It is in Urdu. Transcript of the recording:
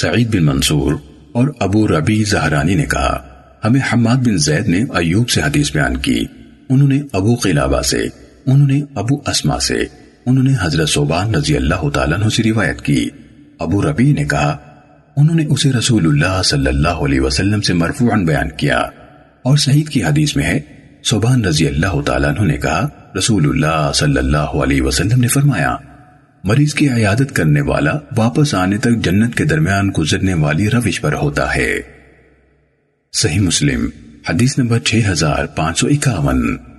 سعید بن منصور اور ابو ربی زہرانی نے کہا، ہمیں حماد بن زید نے ایوب سے حدیث بیان کی۔ انہوں نے ابو قلابہ سے، انہوں نے ابو اسما سے، انہوں نے حضرت صوبان رضی اللہ تعالیٰ عنہ سے روایت کی۔ ابو ربی نے کہا، انہوں نے اسے رسول اللہ صلی اللہ علیہ وسلم سے مرفوعاً بیان کیا۔ اور سعید کی حدیث میں ہے، صوبان رضی اللہ تعالیٰ عنہ نے کہا، رسول اللہ صلی اللہ علیہ وسلم نے فرمایا مریض کی عیادت کرنے والا واپس آنے تک جنت کے درمیان گزرنے والی روش پر ہوتا ہے۔ صحیح مسلم، حدیث نمبر 6551